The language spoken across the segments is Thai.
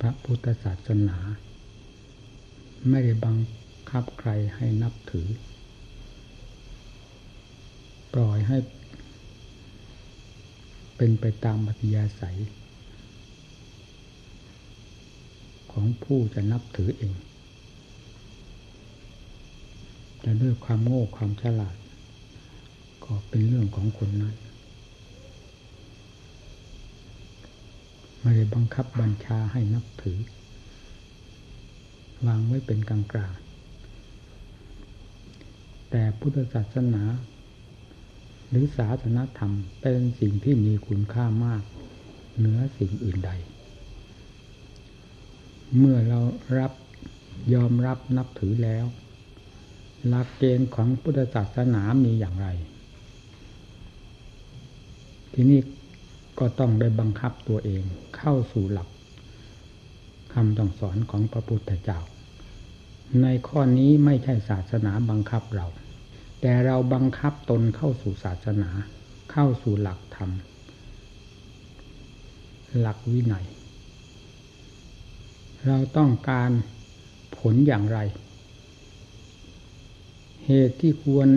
พระพุทธศาสนา ไม่ได้บังคับใครให้นับถือ ปล่อยให้ เป็นไปตามบัติยาศัย ของผู้จะนับถือเองจะด้วยความโง่ความฉลาด ก็เป็นเรื่องของคนนั้น ไม่ได้บังคับบัญชาให้นับถือ วางไว้เป็นกลางกลางแต่พุทธศาสนา หรือศาสนาธรรมเป็นสิ่งที่มีคุณค่ามาก เหนือสิ่งอื่นใด เมื่อเรารับยอมรับนับถือแล้ว หลักเกณฑ์ของพุทธศาสนามีอย่างไร ที่นี่ ก็ต้องได้บังคับตัวเองเข้าสู่หลักคำองสอนของพระพุทธเจ้า ในข้อนี้ไม่ใช่ศาสนาบังคับเรา แต่เราบังคับตนเข้าสู่ศาสนา เข้าสู่หลักธรรม หลักวินัย เราต้องการผลอย่างไร เหตุที่ควร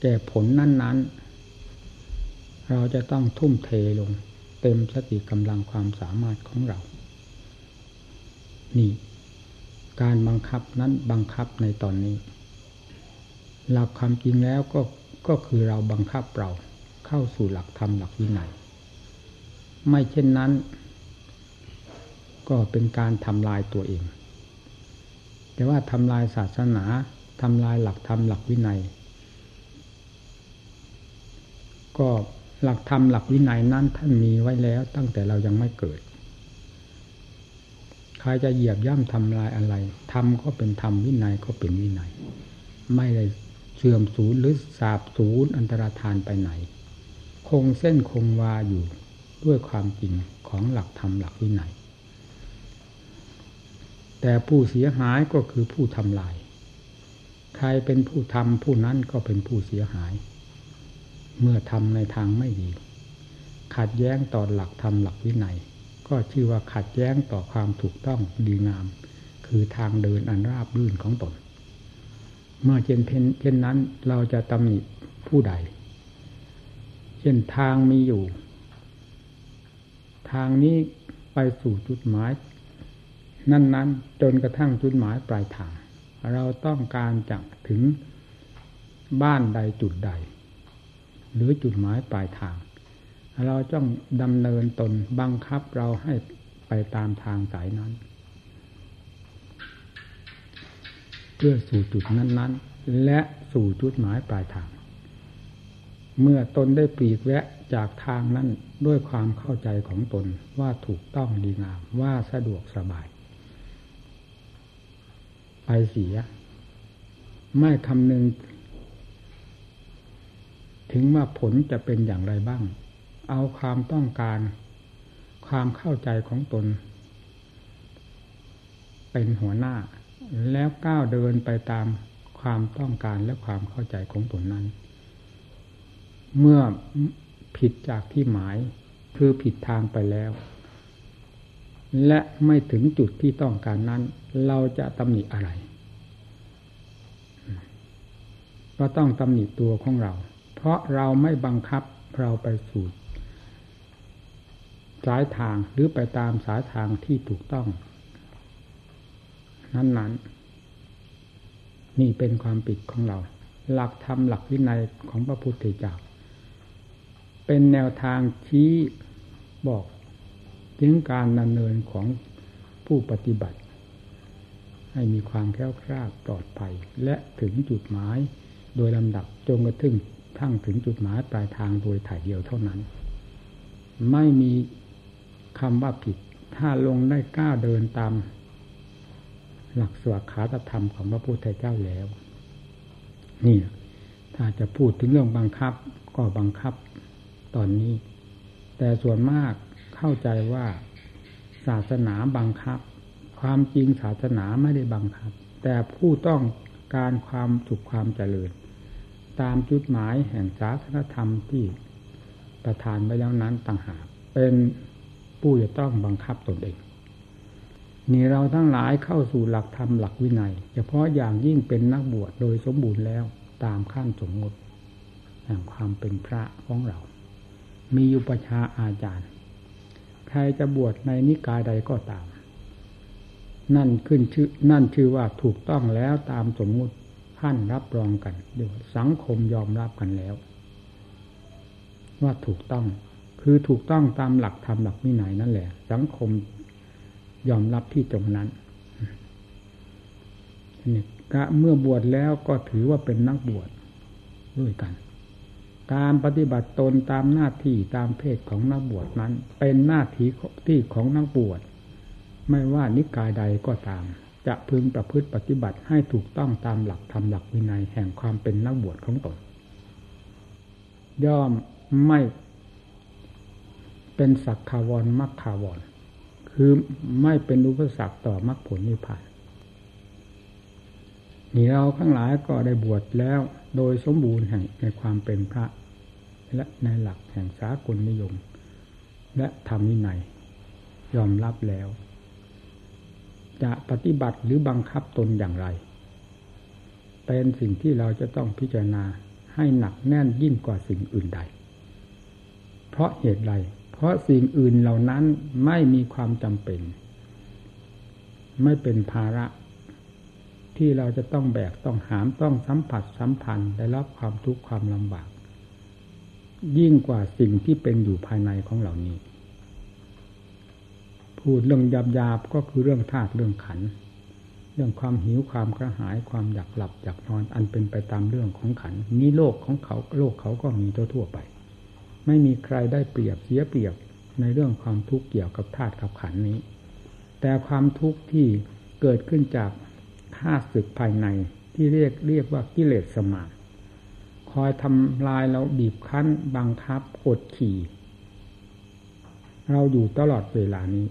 แก่ผลนั้น ๆ เราจะต้องทุ่มเทลง เต็มสติกำลังความสามารถของเรา นี่ การบังคับนั้นบังคับในตอนนี้ หลักความจริงแล้วก็ก็คือเราบังคับเราเข้าสู่หลักธรรมหลักวินัยไม่เช่นนั้น ก็เป็นการทำลายตัวเอง แต่ว่าทำลายศาสนาทำลายหลักธรรมหลักวินัย ก็ หลักธรรมหลักวินัยนั้นท่านมีไว้แล้วตั้งแต่เรายังไม่เกิด ใครจะเหยียบย่ำทำลายอะไรธรรมก็เป็นธรรมวินัยก็เป็นวินัย ไม่ได้เสื่อมสูญหรือสาบสูญอันตรธานไปไหน คงเส้นคงวาอยู่ด้วยความจริงของหลักธรรมหลักวินัย แต่ผู้เสียหายก็คือผู้ทำลาย ใครเป็นผู้ทำผู้นั้นก็เป็นผู้เสียหาย เมื่อทำในทางไม่ดี ขัดแย้งต่อหลักธรรมหลักวินัย ก็ชื่อว่าขัดแย้งต่อความถูกต้องดีงาม คือทางเดินอันราบรื่นของตน เมื่อเช่นเพนเช่นนั้นเราจะตำหนิผู้ใด เช่นทางมีอยู่ ทางนี้ไปสู่จุดหมาย นั้น ๆ จนกระทั่งจุดหมายปลายทาง เราต้องการจะถึงบ้านใดจุดใด หรือจุดหมายปลายทาง เราต้องดำเนินตนบังคับเราให้ไปตามทางสายนั้น เพื่อสู่จุดนั้น ๆ และสู่จุดหมายปลายทาง เมื่อตนได้ปลีกแวะจากทางนั้นด้วยความเข้าใจของตนว่าถูกต้องดีงามว่าสะดวกสบาย ไปเสีย ไม่คำนึง ถึงว่าผลจะเป็นอย่างไรบ้าง เอาความต้องการ ความเข้าใจของตน เป็นหัวหน้า แล้วก้าวเดินไปตามความต้องการและความเข้าใจของตนนั้น เมื่อผิดจากที่หมายคือผิดทางไปแล้ว และไม่ถึงจุดที่ต้องการนั้น เราจะตำหนิอะไร ก็ต้องตำหนิตัวของเรา เพราะเราไม่บังคับเราไปสู่สายทางหรือไปตามสายทางที่ถูกต้อง นั้นๆนี่เป็นความผิดของเรา หลักธรรมหลักวินัยของพระพุทธเจ้าเป็นแนวทางชี้บอกถึงการดำเนินของผู้ปฏิบัติ ให้มีความแข็งแกร่งปลอดภัย และถึงจุดหมายโดยลำดับจนกระทั่ง ทั้งถึงจุดหมายปลายทางโดยถ่ายเดียวเท่านั้น ไม่มีคำว่าผิด ถ้าลงได้กล้าเดินตาม หลักสวขาตธรรมของพระพุทธเจ้าแล้ว นี่ ถ้าจะพูดถึงเรื่องบังคับก็บังคับตอนนี้ แต่ส่วนมากเข้าใจว่าศาสนาบังคับ ความจริงศาสนาไม่ได้บังคับ แต่ผู้ต้องการความสุขความเจริญ ตามจุดหมายแห่งศาสนธรรมที่ประทานไปแล้วนั้นต่างหากเป็นผู้จะต้องบังคับตนเองนี่เราทั้งหลายเข้าสู่หลักธรรมหลักวินัย เฉพาะอย่างยิ่งเป็นนักบวชโดยสมบูรณ์แล้วตามขั้นสมมติแห่งความเป็นพระของเรา มีอุปชาอาจารย์ ใครจะบวชในนิกายใดก็ตาม นั่นขึ้นชื่อนั่นชื่อว่าถูกต้องแล้วตามสมมุติ ท่านรับรองกันเดี๋ยวสังคมยอมรับกันแล้ว ว่าถูกต้อง คือถูกต้องตามหลักธรรมหลักวินัยนั่นแหละ สังคมยอมรับที่ตรงนั้นนี่กะเมื่อบวชแล้วก็ถือว่าเป็นนักบวชด้วยกัน การปฏิบัติตนตามหน้าที่ตามเพศของนักบวชนั้น เป็นหน้าที่ที่ของนักบวช ไม่ว่านิกายใดก็ตาม จะพึงประพฤติปฏิบัติให้ถูกต้องตามหลักธรรมหลักวินัยแห่งความเป็นนักบวชของตน ย่อมไม่เป็นสักขาวรมักขาวร คือไม่เป็นอุปสรรคต่อมรรคผลนิพพานนี่เราข้างหลายก็ได้บวชแล้วโดยสมบูรณ์แห่งในความเป็นพระ และในหลักแห่งสากลนิยม และธรรมวินัยยอมรับแล้ว จะปฏิบัติหรือบังคับตนอย่างไร เป็นสิ่งที่เราจะต้องพิจารณาให้หนักแน่นยิ่งกว่าสิ่งอื่นใด เพราะเหตุไรเพราะสิ่งอื่นเหล่านั้นไม่มีความจำเป็น ไม่เป็นภาระ ที่เราจะต้องแบกต้องหามต้องสัมผัสสัมพันธ์ได้รับความทุกข์ความลำบาก ยิ่งกว่าสิ่งที่เป็นอยู่ภายในของเหล่านี้ พูดเรื่องหยาบๆก็คือเรื่องธาตุเรื่องขัน เรื่องความหิวความกระหายความอยากหลับอยากนอน อันเป็นไปตามเรื่องของขันนี้โลกของเขาโลกเขาก็มีทั่วๆไป ไม่มีใครได้เปรียบเสียเปรียบในเรื่องความทุกข์เกี่ยวกับธาตุกับขันนี้ แต่ความทุกข์ที่เกิดขึ้นจากธาตุสึกภายในที่เรียกเรียกว่ากิเลสสมาคอยทำลายเราบีบคั้น บังคับกดขี่ เราอยู่ตลอดเวลานี้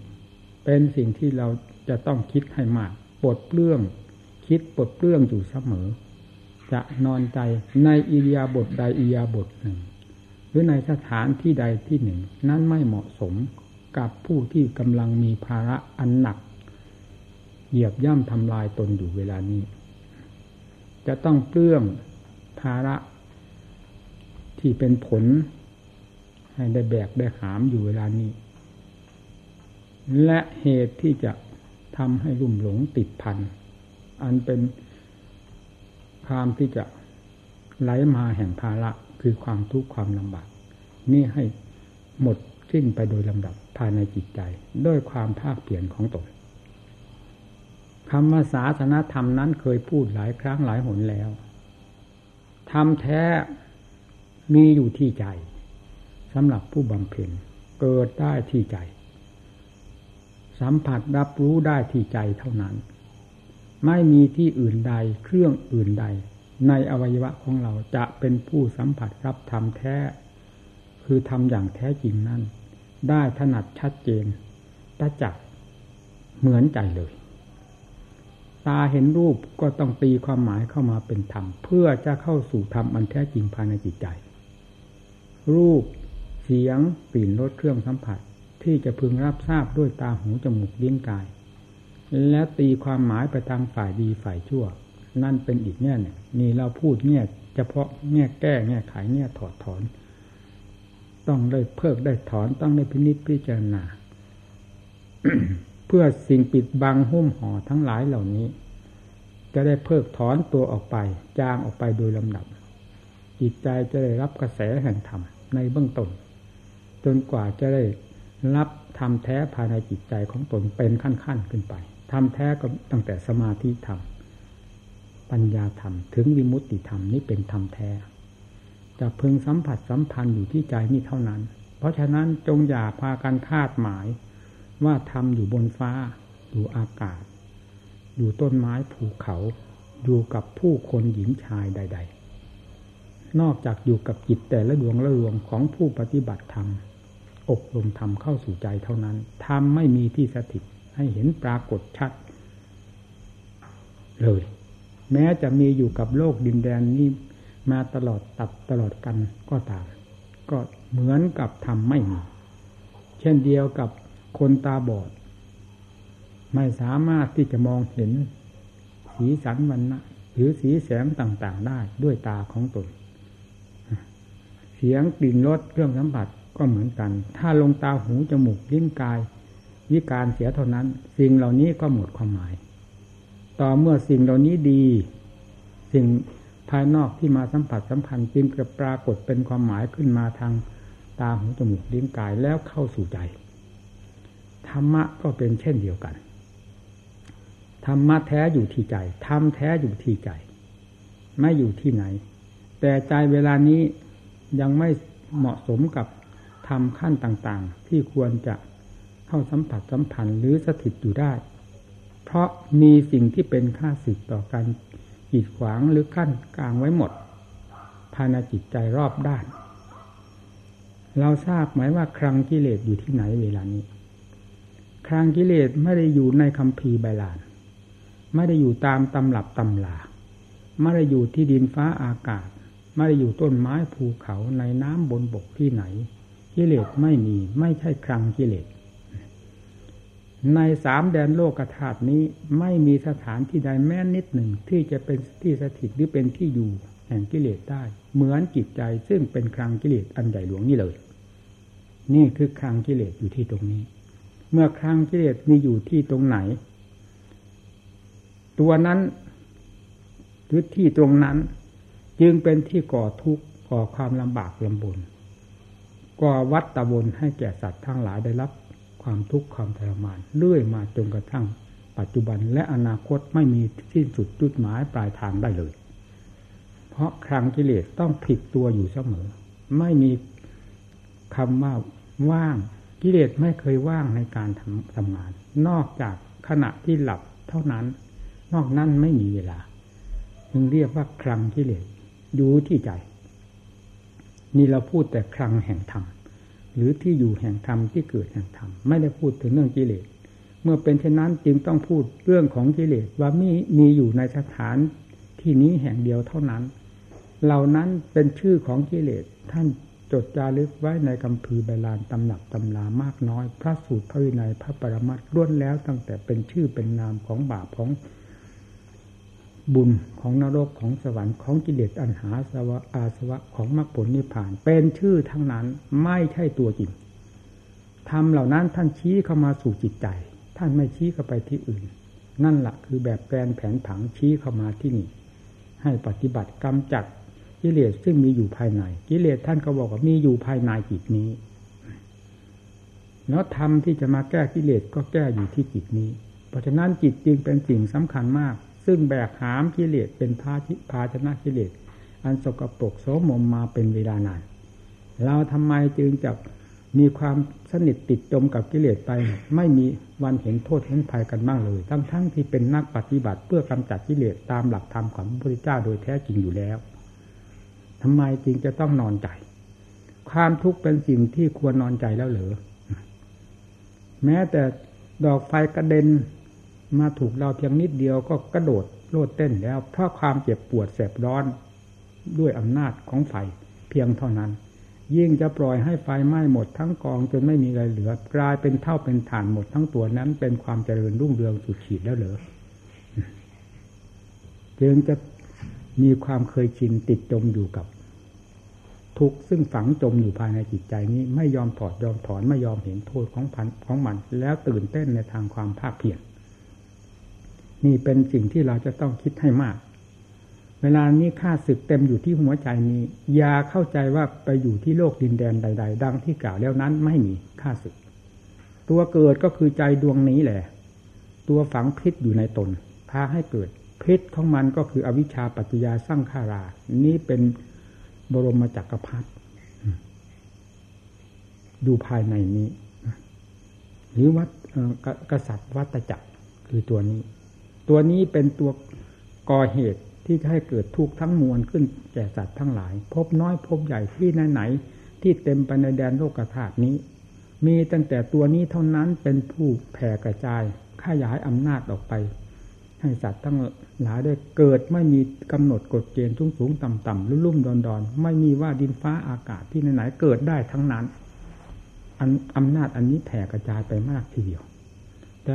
เป็นสิ่งที่เราจะต้องคิดให้มากปลดเปลื้อง คิดปลดเปลื้องอยู่เสมอ จะนอนใจในอิริยาบถใดอิริยาบถหนึ่ง หรือในสถานที่ใดที่หนึ่ง นั้นไม่เหมาะสมกับผู้ที่กำลังมีภาระอันหนัก เหยียบย่ำทำลายตนอยู่เวลานี้ จะต้องเปลื้องภาระที่เป็นผล ให้ได้แบกได้หามอยู่เวลานี้ และเหตุที่จะทำให้ลุ่มหลงติดพันอันเป็นความที่จะไหลมาแห่งภาระคือความทุกข์ความลำบากนี่ให้หมดสิ้นไปโดยลำดับภายในจิตใจ ด้วยความภาคเปลี่ยนของตนคำว่าศาสนธรรมนั้นเคยพูดหลายครั้งหลายหนแล้วทำแท้มีอยู่ที่ใจสำหรับผู้บำเพ็ญเกิดได้ที่ใจ สัมผัสรับรู้ได้ที่ใจเท่านั้น ไม่มีที่อื่นใดเครื่องอื่นใด ในอวัยวะของเราจะเป็นผู้สัมผัสรับธรรมแท้ คือทำอย่างแท้จริงนั้นได้ถนัดชัดเจนประจักษ์เหมือนใจเลย ตาเห็นรูปก็ต้องตีความหมายเข้ามาเป็นธรรม เพื่อจะเข้าสู่ธรรมอันแท้จริงภายในจิตใจ รูปเสียงกลิ่นรสเครื่องสัมผัส ที่จะพึงรับทราบด้วยตาหูจมูกลิ้นกาย แล้วตีความหมายไปทางฝ่ายดีฝ่ายชั่ว นั่นเป็นอีกแง่หนึ่งนี่เราพูดแง่เฉพาะแง่แก้แง่ไขแง่ถอดถอน ต้องได้เพิกได้ถอนต้องได้พินิจพิจารณาเพื่อสิ่งปิดบังหุ้มห่อทั้งหลายเหล่านี้ จะได้เพิกถอนตัวออกไป จางออกไปโดยลำดับจิตใจจะได้รับกระแสแห่งธรรมในเบื้องต้นจนกว่าจะได้ รับธรรมแท้ภายในจิตใจของตนเป็นขั้นๆขึ้นไปธรรมแท้ก็ตั้งแต่สมาธิธรรมปัญญาธรรมถึงวิมุตติธรรมนี้เป็นธรรมแท้ จะพึงสัมผัสสัมพันธ์อยู่ที่ใจนี้เท่านั้น เพราะฉะนั้นจงอย่าพากันคาดหมาย ว่าธรรมอยู่บนฟ้า อยู่อากาศ อยู่ต้นไม้ภูเขา อยู่กับผู้คนหญิงชายใด ๆ นอกจากอยู่กับจิตแต่ละดวงละดวงของผู้ปฏิบัติธรรม อบรมธรรมเข้าสู่ใจเท่านั้นธรรมไม่มีที่สถิตให้เห็นปรากฏชัด เลย แม้จะมีอยู่กับโลกดินแดนนี้มาตลอดตัดตลอดกันก็ตาม ก็เหมือนกับทำไม่มี เช่นเดียวกับคนตาบอด ไม่สามารถที่จะมองเห็น สีสันวันนะหรือสีแสงต่างๆได้ด้วยตาของตน เสียงกลิ่นรสเครื่องสัมผัส ก็เหมือนกัน ถ้าลงตาหูจมูกลิ้นกาย วิการเสียเท่านั้น สิ่งเหล่านี้ก็หมดความหมาย ต่อเมื่อสิ่งเหล่านี้ดี สิ่งภายนอกที่มาสัมผัสสัมพันธ์จึงจะปรากฏเป็นความหมายขึ้นมาทางตาหูจมูกลิ้นกายแล้วเข้าสู่ใจ ธรรมะก็เป็นเช่นเดียวกัน ธรรมะแท้อยู่ที่ใจ ธรรมแท้อยู่ที่ใจ ไม่อยู่ที่ไหน แต่ใจเวลานี้ยังไม่เหมาะสมกับ ทำขั้นต่างๆ ที่ควรจะเข้าสัมผัสสัมพันธ์หรือสถิตอยู่ได้ เพราะมีสิ่งที่เป็นค่าสึกต่อการกีดขวางหรือขั้นกลางไว้หมด ภายในจิตใจรอบด้าน เราทราบไหมว่าครังกิเลสอยู่ที่ไหนเวลานี้ ครังกิเลสไม่ได้อยู่ในคำพีใบลาน ไม่ได้อยู่ตามตำหรับตำลาไม่ได้อยู่ที่ดินฟ้าอากาศไม่ได้อยู่ต้นไม้ภูเขาในน้ำบนบกที่ไหน กิเลสไม่มี ไม่ใช่ครังกิเลส ในสามแดนโลกธาตุนี้ไม่มีสถานที่ใดแม้นิดหนึ่งที่จะเป็นที่สถิตหรือเป็นที่อยู่แห่งกิเลสได้ เหมือนจิตใจซึ่งเป็นครังกิเลสอันใหญ่หลวงนี่เลย นี่คือครังกิเลสอยู่ที่ตรงนี้ เมื่อครังกิเลสมีอยู่ที่ตรงไหน ตัวนั้นหรือที่ตรงนั้น จึงเป็นที่ก่อทุกข์ก่อความลำบากลำบน ก่อวัฏตะบนให้แก่สัตว์ทั้งหลายได้รับความทุกข์ความทรมานเรื่อยมาจนกระทั่ง ปัจจุบันและอนาคตไม่มีสิ้นสุดจุดหมายปลายทางได้เลย เพราะครั้งกิเลสต้องผิดตัวอยู่เสมอ ไม่มีคำว่าว่างกิเลสไม่เคยว่างในการทำทำงาน นอกจากขณะที่หลับเท่านั้น นอกนั้นไม่มีเวลา จึงเรียกว่าครั้งกิเลสอยู่ที่ใจ นี่เราพูดแต่ครั้งแห่งธรรมหรือที่อยู่แห่งธรรมที่เกิดแห่งธรรมไม่ได้พูดถึงเรื่องกิเลสเมื่อเป็นเช่นนั้นจึงต้องพูดเรื่องของกิเลสว่ามีมีอยู่ในสถานที่นี้แห่งเดียวเท่านั้น เหล่านั้นเป็นชื่อของกิเลสท่านจดจารึกไว้ในคำพีใบลานตำหนักตำลามากน้อย พระสูตรพระวินัยพระปรมัตล้วนแล้วตั้งแต่เป็นชื่อเป็นนามของบาปของ บุญของนรกของสวรรค์ของกิเลสอันหาสวะอาสวะของมรรคผลนิพพาน เป็นชื่อทั้งนั้นไม่ใช่ตัวจริงทำเหล่านั้นท่านชี้เข้ามาสู่จิตใจ ท่านไม่ชี้เข้าไปที่อื่น นั่นแหละคือแบบแปลนแผนผังชี้เข้ามาที่นี่ ให้ปฏิบัติกรรมจัดกิเลสซึ่งมีอยู่ภายใน กิเลสท่านก็บอกว่ามีอยู่ภายในจิตนี้แล้วธรรมที่จะมาแก้กิเลสก็แก้อยู่ที่จิตนี้ เพราะฉะนั้นจิตจึงเป็นสิ่งสำคัญมาก ซึ่งแบกหามกิเลสเป็นภาชิภาชนะกิเลสอันสกปรกโสมมมาเป็นเวลานาน เราทำไมจึงจะมีความสนิทติดจมกับกิเลสไป ไม่มีวันเห็นโทษเห็นภัยกันบ้างเลย ทั้งทั้งที่เป็นนักปฏิบัติเพื่อกำจัดกิเลสตามหลักธรรมของพระพุทธเจ้าโดยแท้จริงอยู่แล้วทำไมจึงจะต้องนอนใจ ความทุกข์เป็นสิ่งที่ควรนอนใจแล้วเหรอแม้แต่ดอกไฟกระเด็น มาถูกเราเพียงนิดเดียวก็กระโดดโลดเต้นแล้วเพราะความเจ็บปวดแสบร้อนด้วยอำนาจของไฟเพียงเท่านั้น ยิ่งจะปล่อยให้ไฟไหม้หมดทั้งกองจนไม่มีอะไรเหลือ กลายเป็นเท่าเป็นฐานหมดทั้งตัวนั้นเป็นความเจริญรุ่งเรืองสุดขีดแล้วเหรอจึงจะมีความเคยชินติดจมอยู่กับ ทุกซึ่งฝังจมอยู่ภายในจิตใจนี้ ไม่ยอมถอดยอมถอนไม่ยอมเห็นโทษของพันของมัน แล้วตื่นเต้นในทางความภาคเพียร นี่เป็นสิ่งที่เราจะต้องคิดให้มาก เวลานี้ข้าศึกเต็มอยู่ที่หัวใจนี้อย่าเข้าใจว่าไปอยู่ที่โลกดินแดนใด ๆ ดังที่กล่าวแล้วนั้นไม่มีข้าศึก ตัวเกิดก็คือใจดวงนี้แหละ ตัวฝังพิษอยู่ในตน พาให้เกิดพิษของมันก็คืออวิชชาปัจจยาสร้างขารา นี้เป็นบรมจักรพรรดิดูภายในนี้ หรือวัดกษัตริย์วัตจักรคือตัวนี้ ตัวนี้เป็นตัวก่อเหตุที่จะให้เกิดทุกข์ทั้งมวลขึ้นแก่สัตว์ทั้งหลาย พบน้อยพบใหญ่ที่ไหนไหนที่เต็มไปในแดนโลกธาตุนี้ มีตั้งแต่ตัวนี้เท่านั้นเป็นผู้แผ่กระจายขยายอำนาจออกไป ให้สัตว์ทั้งหลายได้เกิดไม่มีกำหนดกฎเกณฑ์สูงสูงต่ำต่ำลุ่มลุ่มดอนดอนไม่มีว่าดินฟ้าอากาศที่ไหนไหนเกิดได้ทั้งนั้นอันอำนาจอันนี้แผ่กระจายไปมากทีเดียวแต่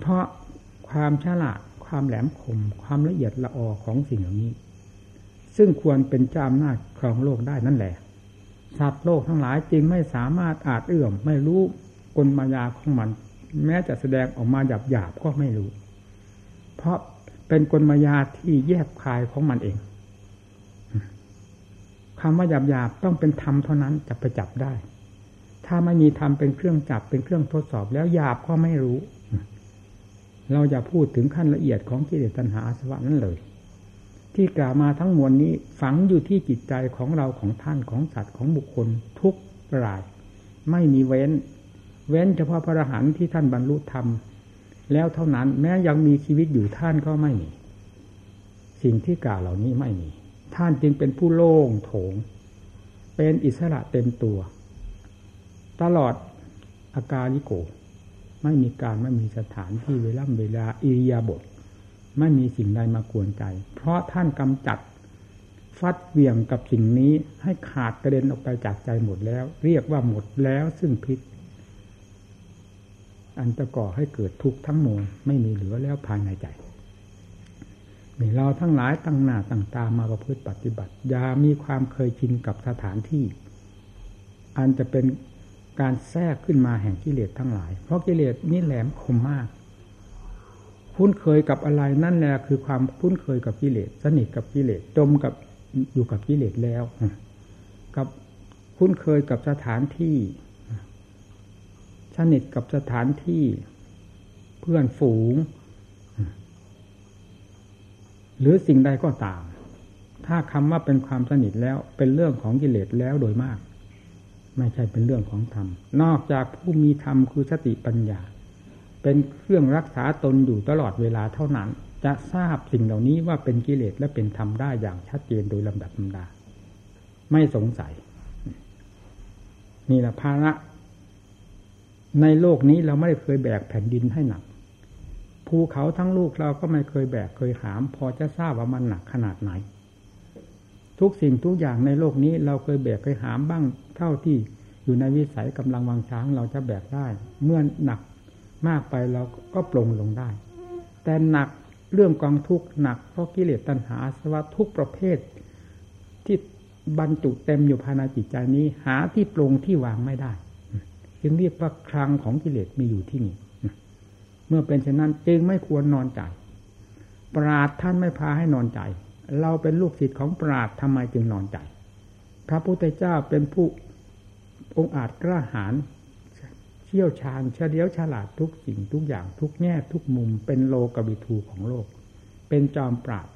เพราะ ความฉลาด ความแหลมคม ความละเอียดละออของสิ่งเหล่านี้ ซึ่งควรเป็นเจ้าอำนาจครองโลกได้นั่นแหละสัตว์โลกทั้งหลายจึงไม่สามารถอาจเอื้อมไม่รู้กลมายาของมัน แม้จะแสดงออกมาหยาบหยาบก็ไม่รู้ เพราะเป็นกลมายาที่แยบคายของมันเองคำว่าหยาบหยาบต้องเป็นธรรมเท่านั้นจะไปจับได้ ถ้าไม่มีธรรมเป็นเครื่องจับเป็นเครื่องทดสอบแล้วหยาบก็ไม่รู้ เราอย่าพูดถึงขั้นละเอียดของกิเลสตัณหาอาสวะนั้นเลย ที่กล่าวมาทั้งมวลนี้ฝังอยู่ที่จิตใจของเราของท่านของสัตว์ของบุคคลทุกราย ไม่มีเว้น เว้นเฉพาะพระอรหันต์ที่ท่านบรรลุธรรม แล้วเท่านั้นแม้ยังมีชีวิตอยู่ท่านก็ไม่มี สิ่งที่กล่าวเหล่านี้ไม่มี ท่านจึงเป็นผู้โล่งโถง เป็นอิสระเต็มตัว ตลอดอาการิโก ไม่มีการไม่มีสถานที่เวลาเวลาอิริยาบถไม่มีสิ่งใดมากวนใจ เพราะท่านกำจัดฟัดเวี่ยงกับสิ่งนี้ให้ขาดกระเด็นออกไปจากใจหมดแล้ว เรียกว่าหมดแล้วซึ่งพิษ อันจะก่อให้เกิดทุกข์ทั้งมวลไม่มีเหลือแล้วภายในใจนี่เราทั้งหลายตั้งหน้าตั้งตามาประพฤติปฏิบัติอย่ามีความเคยชินกับสถานที่ อันจะเป็น การแทรกขึ้นมาแห่งกิเลสทั้งหลาย เพราะกิเลสนี่แหลมคมมาก คุ้นเคยกับอะไรนั่นแหละคือความคุ้นเคยกับกิเลสสนิทกับกิเลสจมกับอยู่กับกิเลสแล้ว กับคุ้นเคยกับสถานที่สนิทกับสถานที่เพื่อนฝูง หรือสิ่งใดก็ตาม ถ้าคำว่าเป็นความสนิทแล้วเป็นเรื่องของกิเลสแล้วโดยมาก ไม่ใช่เป็นเรื่องของธรรม นอกจากผู้มีธรรมคือสติปัญญา เป็นเครื่องรักษาตนอยู่ตลอดเวลาเท่านั้น จะทราบสิ่งเหล่านี้ว่าเป็นกิเลสและเป็นธรรมได้อย่างชัดเจนโดยลำดับลำดา ไม่สงสัย นี่แหละภาระในโลกนี้เราไม่ได้เคยแบกแผ่นดินให้หนักภูเขาทั้งลูกเราก็ไม่เคยแบกเคยหาม พอจะทราบว่ามันหนักขนาดไหน ทุกสิ่งทุกอย่างในโลกนี้ เราเคยแบกเคยหามบ้างเท่าที่อยู่ในวิสัยกำลังวังช้างเราจะแบกได้ เมื่อหนักมากไปเราก็ปลงลงได้ แต่หนักเรื่องกองทุกหนักเพราะกิเลสตัณหาสวัสทุกประเภท ที่บรรจุเต็มอยู่ภายในจิตใจนี้ หาที่ปรงที่วางไม่ได้ จึงเรียกว่าครังของกิเลสมีอยู่ที่นี่เมื่อเป็นเช่นนั้นจึงไม่ควรนอนใจ ปราดท่านไม่พาให้นอนใจ เราเป็นลูกศิษย์ของปราดทำไมจึงนอนใจ พระพุทธเจ้าเป็นผู้องอาจกล้าหาญเชี่ยวชาญเฉลียวฉลาดทุกสิ่งทุกอย่างทุกแง่ทุกมุม เป็นโลกบิทูของโลก เป็นจอมปราด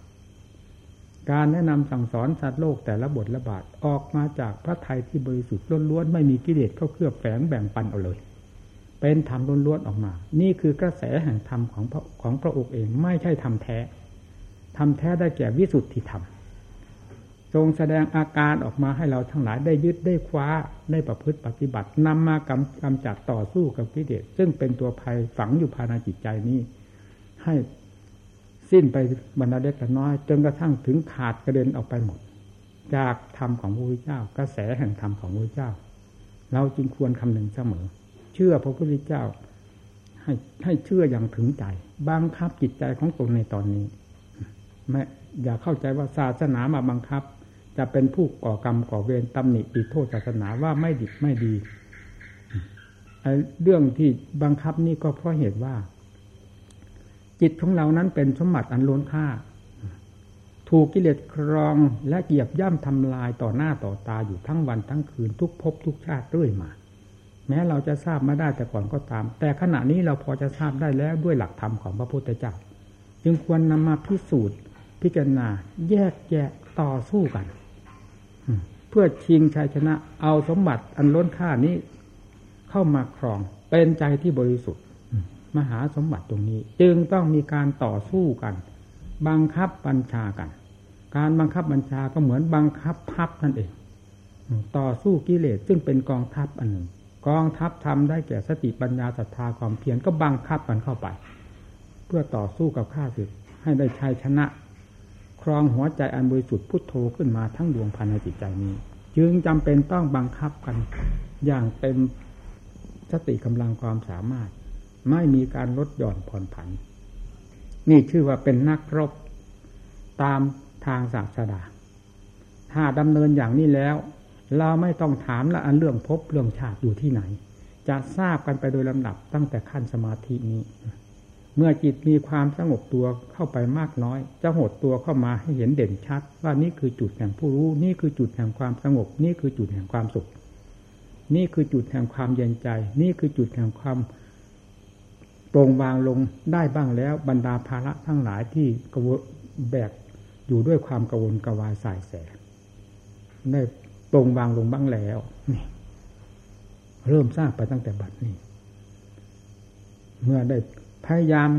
การแนะนำสั่งสอนสัตว์โลกแต่ละบทละบาทออกมาจากพระไทยที่บริสุทธิ์ล้วนๆไม่มีกิเลสเข้าเคลือบแฝงแบ่งปันเอาเลย เป็นธรรมล้วนๆออกมา นี่คือกระแสแห่งธรรมของพระของพระองค์เองไม่ใช่ธรรมแท้ ธรรมแท้ได้แก่วิสุทธิธรรม ทรงแสดงอาการออกมาให้เราทั้งหลายได้ยึดได้คว้าได้ประพฤติปฏิบัตินำมากำกำจัดต่อสู้กับกิเลสซึ่งเป็นตัวภัยฝังอยู่ภายในจิตใจนี้ ให้สิ้นไปบรรดาเล็กน้อย จนกระทั่งถึงขาดกระเด็นออกไปหมด จากธรรมของพระพุทธเจ้า กระแสแห่งธรรมของพระพุทธเจ้า เราจึงควรคำนึงเสมอ เชื่อพระพุทธเจ้า ให้ให้เชื่ออย่างถึงใจบังคับจิตใจของตนในตอนนี้ ไม่อย่าเข้าใจว่าศาสนามาบังคับ จะเป็นผู้ก่อกรรมก่อเวรตำหนิติโทษศาสนาว่าไม่ดีไม่ดีเรื่องที่บังคับนี่ก็เพราะเหตุว่า จิตของเรานั้นเป็นสมบัติอันล้นค่า ถูกกิเลสครองและเหยียบย่ำทำลายต่อหน้าต่อตาอยู่ทั้งวันทั้งคืนทุกภพทุกชาติเรื่อยมา แม้เราจะทราบมาได้แต่ก่อนก็ตาม แต่ขณะนี้เราพอจะทราบได้แล้วด้วยหลักธรรมของพระพุทธเจ้า จึงควรนำมาพิสูจน์ พิจารณา แยกแยะต่อสู้กัน เพื่อชิงชัยชนะ เอาสมบัติอันล้นค่านี้ เข้ามาครอง เป็นใจที่บริสุทธิ์ มหาสมบัติตรงนี้ จึงต้องมีการต่อสู้กัน บังคับบัญชากัน การบังคับบัญชาก็เหมือนบังคับทัพนั่นเอง ต่อสู้กิเลสซึ่งเป็นกองทัพอันหนึ่งกองทัพทำได้แก่สติปัญญาศรัทธาความเพียรก็บังคับกันเข้าไป เพื่อต่อสู้กับข้าศึกให้ได้ชัยชนะ ครองหัวใจอันบริสุทธิ์พุทโธขึ้นมาทั้งดวงภายในจิตใจนี้ จึงจำเป็นต้องบังคับกันอย่างเต็มสติกำลังความสามารถ ไม่มีการลดหย่อนผ่อนผัน นี่ชื่อว่าเป็นนักรบตามทางศาสดา ถ้าดำเนินอย่างนี้แล้ว เราไม่ต้องถามละอันเรื่องพบเรื่องชาติอยู่ที่ไหน จะทราบกันไปโดยลำดับตั้งแต่ขั้นสมาธินี้ เมื่อจิตมีความสงบตัวเข้าไปมากน้อย จะหดตัวเข้ามาให้เห็นเด่นชัด ว่านี่คือจุดแห่งผู้รู้ นี่คือจุดแห่งความสงบ นี่คือจุดแห่งความสุข นี่คือจุดแห่งความเย็นใจ นี่คือจุดแห่งความโปร่งวางลงได้บ้างแล้วบรรดาภาระทั้งหลายที่กระวแบกอยู่ด้วยความกระวนกระวายสายแสได้โปร่งวางลงบ้างแล้วนี่เริ่มสร้างไปตั้งแต่บัดนี้ เมื่อได้ ยายาม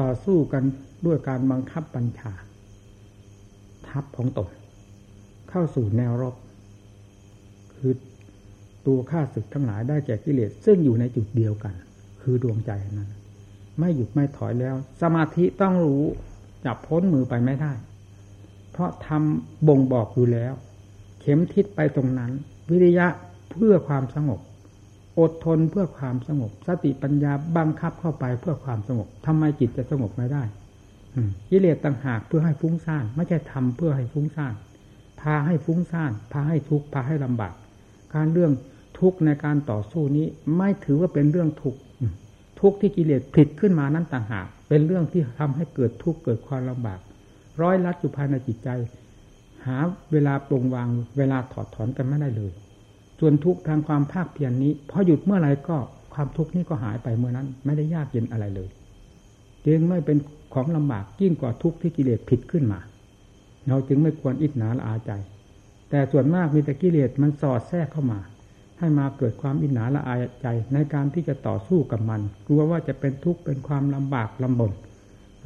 ต่อสู้กันด้วยการบังคับบัญชา ทัพของตนเข้าสู่แนวรบ คือตัวข้าศึกทั้งหลายได้แก่กิเลส ซึ่งอยู่ในจุดเดียวกัน คือดวงใจนั้น ไม่หยุดไม่ถอยแล้ว สมาธิต้องรู้จับพ้นมือไปไม่ได้ เพราะทำบ่งบอกอยู่แล้ว เข็มทิศไปตรงนั้น วิริยะเพื่อความสงบ อดทนเพื่อความสงบ สติปัญญาบังคับเข้าไปเพื่อความสงบทำไมจิตจะสงบไม่ได้กิเลสต่างหากเพื่อให้ฟุ้งซ่าน ไม่ใช่ทำเพื่อให้ฟุ้งซ่าน พาให้ฟุ้งซ่าน พาให้ทุกข์พาให้ลำบากการเรื่องทุกข์ในการต่อสู้นี้ ไม่ถือว่าเป็นเรื่องทุกข์ทุกข์ที่กิเลสผิดขึ้นมานั้นต่างหาก เป็นเรื่องที่ทำให้เกิดทุกข์เกิดความลำบาก ร้อยลัดอยู่ภายในจิตใจ หาเวลาปรงวางเวลาถอดถอนกันไม่ได้เลย ส่วนทุกข์ทางความภาคเพียรนนี้พอหยุดเมื่อไหร่ก็ความทุกข์นี้ก็หายไปเมื่อนั้น ไม่ได้ยากเย็นอะไรเลยจึงไม่เป็นของลำบากยิ่งกว่าทุกข์ที่กิเลสผิดขึ้นมา เราจึงไม่ควรอิจฉาละอาใจ แต่ส่วนมากมีแต่กิเลสมันสอดแทรกเข้ามา ให้มาเกิดความอิจฉาละอาใจในการที่จะต่อสู้กับมัน กลัวว่าจะเป็นทุกข์เป็นความลำบากลำบน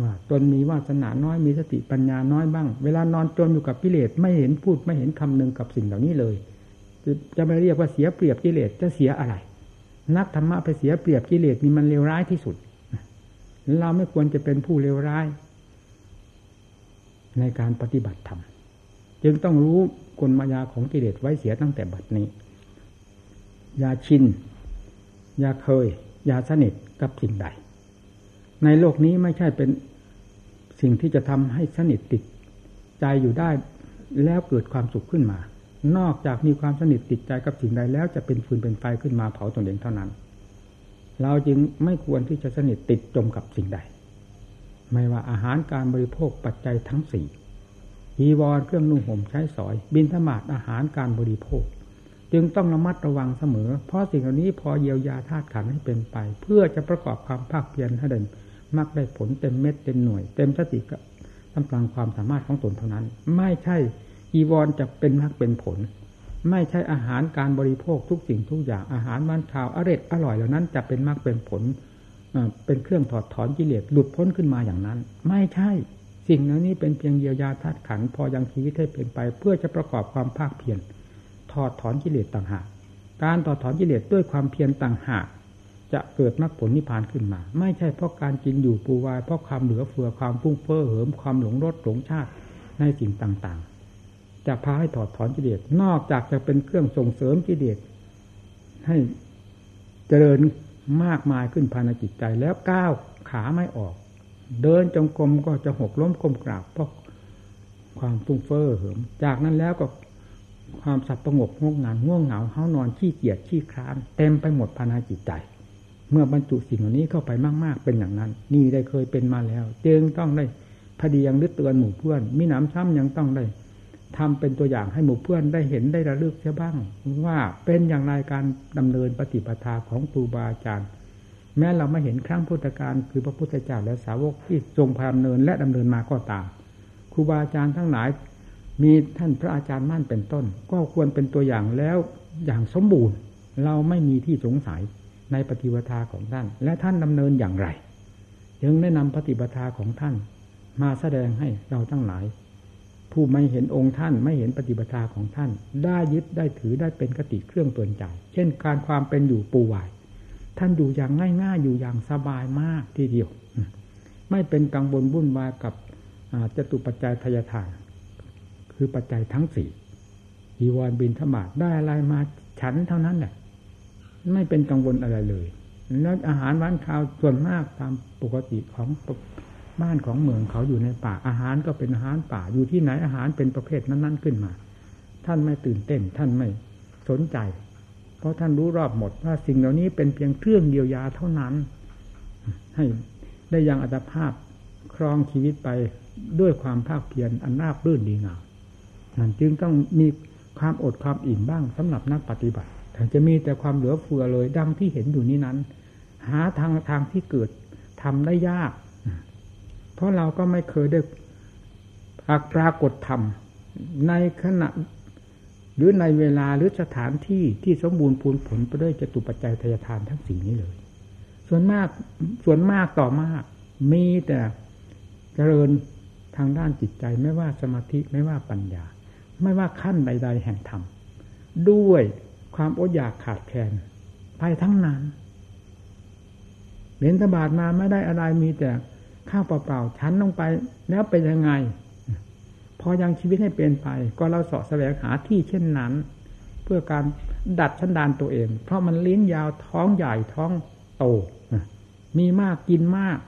ว่าตนมีวาสนาน้อยมีสติปัญญาน้อยบ้าง เวลานอนจมอยู่กับกิเลสไม่เห็นพูดไม่เห็นคำนึงกับสิ่งเหล่านี้เลย จะไม่เรียกว่าเสียเปรียบกิเลสจะเสียอะไร นักธรรมะไปเสียเปรียบกิเลสมีมันเลวร้ายที่สุด เราไม่ควรจะเป็นผู้เลวร้าย ในการปฏิบัติธรรมจึงต้องรู้กลมายาของกิเลสไว้เสียตั้งแต่บัดนี้ อย่าชิน อย่าเคย อย่าสนิทกับสิ่งใด ในโลกนี้ไม่ใช่เป็นสิ่งที่จะทำให้สนิทติดใจอยู่ได้แล้วเกิดความสุขขึ้นมา นอกจากมีความสนิทติดใจกับสิ่งใดแล้วจะเป็นฟืนเป็นไฟขึ้นมาเผาตนเองเท่านั้น เราจึงไม่ควรที่จะสนิทติดจมกับสิ่งใด ไม่ว่าอาหารการบริโภคปัจจัยทั้งสี่ยีวรเครื่องนุ่งห่มใช้สอย บินธมาตอาหารการบริโภค จึงต้องระมัดระวังเสมอ เพราะสิ่งเหล่านี้พอเยียวยาธาตุขันให้เป็นไป เพื่อจะประกอบความภาคเพียรให้เดินมักได้ผลเต็มเม็ดเต็มหน่วย เต็มสติกับกำลังความสามารถของตนเท่านั้น ไม่ใช่ อีวอนจะเป็นมักเป็นผล ไม่ใช่อาหารการบริโภคทุกสิ่งทุกอย่างอาหารมันข่าวอร่อยอร่อยเหล่านั้นจะเป็นมักเป็นผลเป็นเครื่องถอดถอนกิเลสหลุดพ้นขึ้นมาอย่างนั้น ไม่ใช่สิ่งเหล่านี้เป็นเพียงเยียวยาธาตุขันพอยังชีวิตให้เป็นไป เพื่อจะประกอบความภาคเพียรถอดถอนกิเลสต่างหากการถอดถอนกิเลสด้วยความเพียรต่างหากจะเกิดมรรคผลนิพพานขึ้นมา ไม่ใช่เพราะการกินอยู่ปูวายเพราะความเหลือเฟือความฟุ้งเฟ้อเหิมความหลงรสหลงชาติในสิ่งต่างๆ จะพาให้ถอดถอนกิเลสนอกจากจะเป็นเครื่องส่งเสริมกิเลสให้เจริญมากมายขึ้นภายในจิตใจแล้วก้าวขาไม่ออก เดินจงกรมก็จะหกล้มกลมกราบเพราะความฟุ้งเฟ้อเหิมจากนั้นแล้วก็ความสับประงกง่วงงานง่วงเหงาเฮานอนขี้เกียจขี้คลานเต็มไปหมดภายในจิตใจ เมื่อบรรจุสิ่งเหล่านี้เข้าไปมากๆ เป็นอย่างนั้น นี่ได้เคยเป็นมาแล้ว จึงต้องได้พอดียังนึกเตือนหมู่เพื่อน มีหนำซ้ำยังต้องได้ ทำเป็นตัวอย่างให้หมู่เพื่อนได้เห็นได้ระลึกเสียบ้าง ว่าเป็นอย่างไรการดำเนินปฏิปทาของครูบาอาจารย์ แม้เราไม่เห็นครั้งพุทธการคือพระพุทธเจ้าและสาวกที่ทรงพาดำเนินและดำเนินมาก็ตามครูบาอาจารย์ทั้งหลาย มีท่านพระอาจารย์มั่นเป็นต้น ก็ควรเป็นตัวอย่างแล้วอย่างสมบูรณ์ เราไม่มีที่สงสัยในปฏิปทาของท่าน และท่านดำเนินอย่างไรยังได้นำปฏิปทาของท่าน มาแสดงให้เราทั้งหลาย ผู้ไม่เห็นองค์ท่านไม่เห็นปฏิปทาของท่าน ได้ยึดได้ถือได้เป็นกติเครื่องเตือนใจ เช่น การความเป็นอยู่ปูวายท่านอยู่อย่างง่ายๆ อยู่อย่างสบายมากทีเดียว ไม่เป็นกังวลวุ่นวายกับจตุปัจจัยทยทานคือปัจจัยทั้งสี่อีวรบินธมาได้อะไรมาฉันเท่านั้นแหละไม่เป็นกังวลอะไรเลย แล้วอาหารวันข้าวส่วนมากตามปกติของ บ้านของเมืองเขาอยู่ในป่าอาหารก็เป็นอาหารป่าอยู่ที่ไหนอาหารเป็นประเภทนั้นๆขึ้นมา ท่านไม่ตื่นเต้น ท่านไม่สนใจ เพราะท่านรู้รอบหมดว่าสิ่งเหล่านี้เป็นเพียงเครื่องเดียวยาเท่านั้น ให้ได้ยังอัตภาพครองชีวิตไปด้วยความภาคเพียรอันราบรื่นดีงามนั่นจึงต้องมีความอดความอิ่มบ้างสำหรับนักปฏิบัติแต่จะมีแต่ความเหลือเฟือเลยดังที่เห็นอยู่นี้นั้น หาทางทางที่เกิดทำได้ยาก เพราะเราก็ไม่เคยได้ปรากฏธรรม ในขณะหรือในเวลาหรือสถานที่ที่สมบูรณ์พูนผลไปด้วยจตุปัจจัยทยทานทั้งสิ่นี้เลย ส่วนมากส่วนมากต่อมากมีแต่เจริญทางด้านจิตใจไม่ว่าสมาธิไม่ว่าปัญญา ไม่ว่าขั้นใด ๆ แห่งธรรม ด้วยความอดอยากขาดแคลนไปทั้งนั้นเห็นตบาดมาไม่ได้อะไรมีแต่ ข้าวเปล่าๆชั้นลงไป แล้วเป็นยังไง พอยังชีวิตให้เป็นไป ก็เราสาะแสวงหาที่เช่นนั้น เพื่อการดัดชันดานตัวเอง เพราะมันลิ้นยาวท้องใหญ่ท้องโตมีมากกินมาก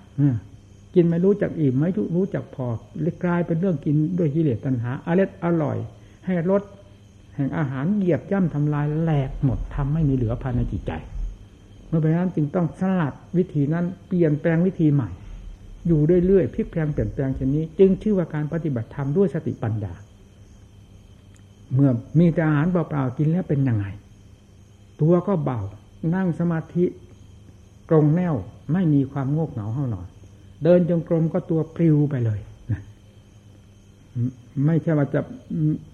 กินไม่รู้จักอิ่มไม่รู้จักพอเลยกลายเป็นเรื่องกินด้วยกิเลสตัณหาอร่อยอร่อย ให้รสแห่งอาหารเหยียบย่ำทำลายแหลกหมดทำไม่มีเหลือภายในจิตใจ เมื่อเป็นนั้นจึงต้องสลัดวิธีนั้นเปลี่ยนแปลงวิธีใหม่ อยู่เรื่อยๆพลิกแปลงเปลี่ยนแปลงเช่นนี้ จึงชื่อว่าการปฏิบัติธรรมด้วยสติปัญญา เมื่อมีแต่อาหารเปล่าๆกินแล้วเป็นยังไง ตัวก็เบา นั่งสมาธิตรงแนวไม่มีความโงกเหงาเท่านอน เดินจงกรมก็ตัวปลิวไปเลยนะไม่ใช่ว่าจะ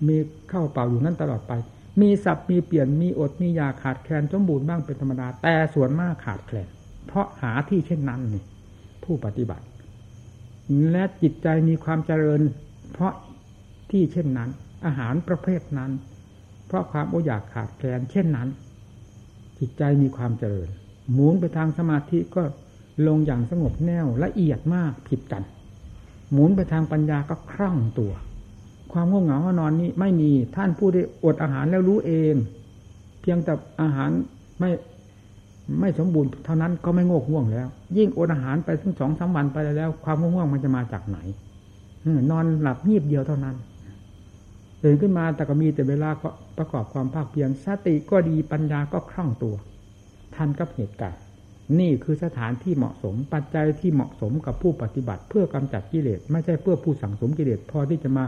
มีเข้าเป่าอยู่นั้นตลอดไป มีสับมีเปลี่ยนมีอดมียาขาดแคลนสมบูรณ์บ้างเป็นธรรมดา แต่ส่วนมากขาดแคลนเพราะหาที่เช่นนั้นนี่ผู้ปฏิบัติ และจิตใจมีความเจริญ เพราะที่เช่นนั้น อาหารประเภทนั้น เพราะความออยากขาดแคลนเช่นนั้น จิตใจมีความเจริญหมุนไปทางสมาธิก็ลงอย่างสงบแน่วละเอียดมากผิดกัน หมุนไปทางปัญญาก็คล่องตัว ความง่วงเหงานอนนี้ไม่มีท่านผู้ได้อดอาหารแล้วรู้เอง เพียงแต่อาหารไม่ ไม่สมบูรณ์เท่านั้นก็ไม่ง่วงง่วงแล้ว ยิ่งอดอาหารไปถึงสองสาวันไปแล้ว ความง่วงมันจะมาจากไหนนอนหลับงีบเดียวเท่านั้นตื่นขึ้นมาแต่ก็มีแต่เวลาก็ประกอบความภาคเพียรสติก็ดีปัญญาก็คล่องตัว ทันกับเหตุการณ์นี่คือสถานที่เหมาะสมปัจจัยที่เหมาะสมกับผู้ปฏิบัติ เพื่อกำจัดกิเลสไม่ใช่เพื่อผู้สั่งสมกิเลสพอที่จะมา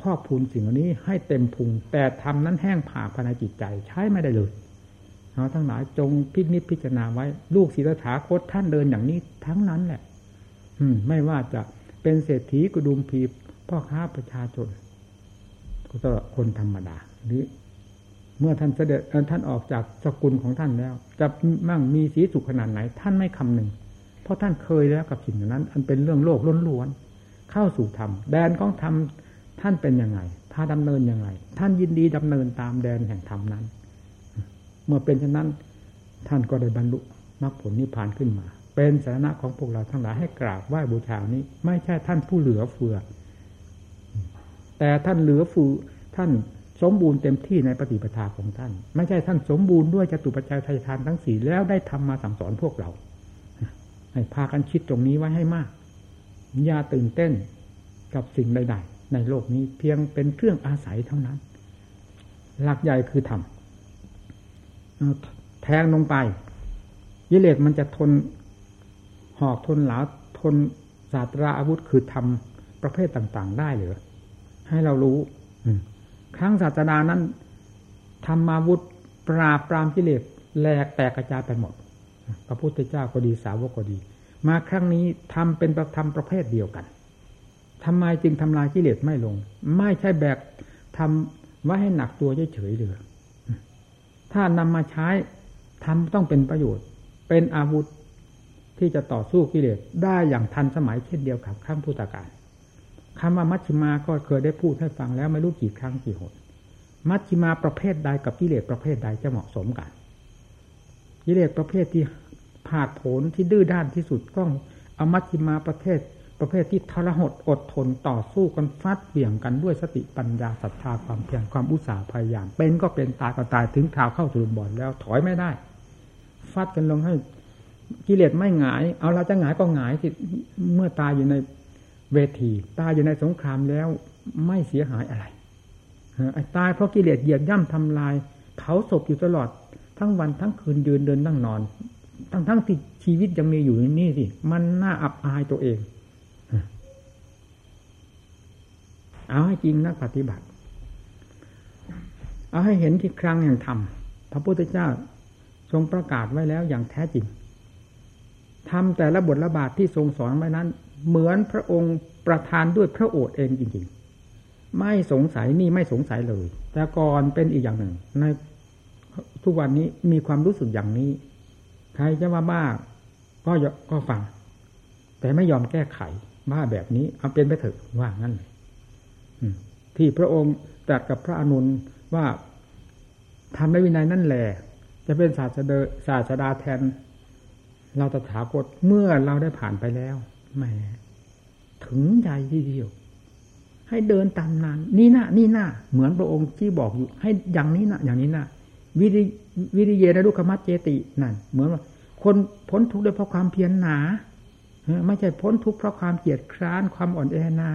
พอกพูนสิ่งเหล่านี้ให้เต็มพุงแต่ทำนั้นแห้งผ่าภายในจิตใจใช้ไม่ได้เลย เราทั้งหลายจงพิจิตพิจารณาไว้ ลูกศิลธาคตท่านเดินอย่างนี้ทั้งนั้นแหละ อืม ไม่ว่าจะเป็นเศรษฐีกุดุมพีพ่อค้าประชาชนก็ตลอดคนธรรมดา หรือเมื่อท่านเสด็จท่านออกจากสกุลของท่านแล้ว จะมั่งมีสีสุขขนาดไหน ท่านไม่คำหนึ่ง เพราะท่านเคยแล้วกับสิ่งนั้น อันเป็นเรื่องโลกล้วนๆเข้าสู่ธรรมแดนของธรรมท่านเป็นยังไงพาดำเนินยังไง ท่านยินดีดำเนินตามแดนแห่งธรรมนั้น เมื่อเป็นเช่นนั้น ท่านก็ได้บรรลุมรรคผลนิพพานขึ้นมา เป็นสาระของพวกเราทั้งหลายให้กราบไหว้บูชานี้ ไม่ใช่ท่านผู้เหลือเฟือ แต่ท่านเหลือฟูท่านสมบูรณ์เต็มที่ในปฏิปทาของท่าน ไม่ใช่ท่านสมบูรณ์ด้วยจตุปัจจัยทายทานทั้งสี่แล้วได้ทำมาสั่งสอนพวกเรา ให้พากันคิดตรงนี้ไว้ให้มากอย่าตื่นเต้นกับสิ่งใดๆในโลกนี้เพียงเป็นเครื่องอาศัยเท่านั้น หลักใหญ่คือธรรม แทงลงไปยิเลสมันจะทนหอกทนหลาทนศาสตราอาวุธคือทำประเภทต่างๆ ได้หรือให้เรารู้ครั้งศาสนานั้นธรรมาวุธปราบปรามกิเลสแหลกแตกกระจายไปหมดพระพุทธเจ้าก็ดีสาวกก็ดี มาครั้งนี้ทำเป็นประธรรมประเภทเดียวกันทำไมจึงทำลายกิเลสไม่ลง ไม่ใช่แบกทำไว้ให้หนักตัวเฉยๆเลย ถ้านำมาใช้ทำต้องเป็นประโยชน์ เป็นอาวุธที่จะต่อสู้กิเลสได้อย่างทันสมัยเช่นเดียวกับข้ามพุทธกาลคำว่ามัชชิมาก็เคยได้พูดให้ฟังแล้วไม่รู้กี่ครั้งกี่หนมัชชิมาประเภทใดกับกิเลสประเภทใดจะเหมาะสมกันกิเลสประเภทที่ผาดโผนที่ดื้อด้านที่สุดต้องเอามัชชิมาประเภท ประเภทที่ทรหดอดทนต่อสู้กันฟัดเบี่ยงกันด้วยสติปัญญาศรัทธาความเพียรความอุตสาห์พยายาม เป็นก็เป็นตายก็ตายถึงข่าวเข้าสู่บ่อนแล้วถอยไม่ได้ ฟัดกันลงให้กิเลสไม่หงาย เอาเราจะหงายก็หงายสิเมื่อตายอยู่ในเวที ตายอยู่ในสงครามแล้วไม่เสียหายอะไรตายเพราะกิเลสเหยียบย่ำทำลาย เผาศพอยู่ตลอดทั้งวันทั้งคืนยืนเดินนั่งนอน ทั้งทั้งที่ชีวิตยังมีอยู่นี่สิมันน่าอับอายตัวเอง เอาให้จริงนักปฏิบัติ เอาให้เห็นที่ครั้งแห่งธรรมพระพุทธเจ้าทรงประกาศไว้แล้วอย่างแท้จริงทำแต่ละบทละบาทที่ทรงสอนไว้นั้น เหมือนพระองค์ประทานด้วยพระโอษฐ์เองจริง ๆ ไม่สงสัยนี่ไม่สงสัยเลย แต่ก่อนเป็นอีกอย่างหนึ่ง ในทุกวันนี้มีความรู้สึกอย่างนี้ ใครจะว่าบ้าก็ก็ฟัง แต่ไม่ยอมแก้ไขบ้าแบบนี้เอาเป็นไปเถอะว่างั้นเลย ที่พระองค์ตรัสกับพระอนุนว่าทำในวินัยนั่นแหละจะเป็นศาสดาศาสดาแทน เราตถาคตเมื่อเราได้ผ่านไปแล้วแหมถึงใจทีเดียว ให้เดินตามนั้น นี่นะนี่นะเหมือนพระองค์ที่บอกอยู่ ให้อย่างนี้นะอย่างนี้นะวิริวิริเยนะดุขมัตเจตินั่น เหมือนว่า คนพ้นทุกข์ด้วยเพราะความเพียรหนาไม่ใช่พ้นทุกข์เพราะความเกียดคร้านความอ่อนแอหนา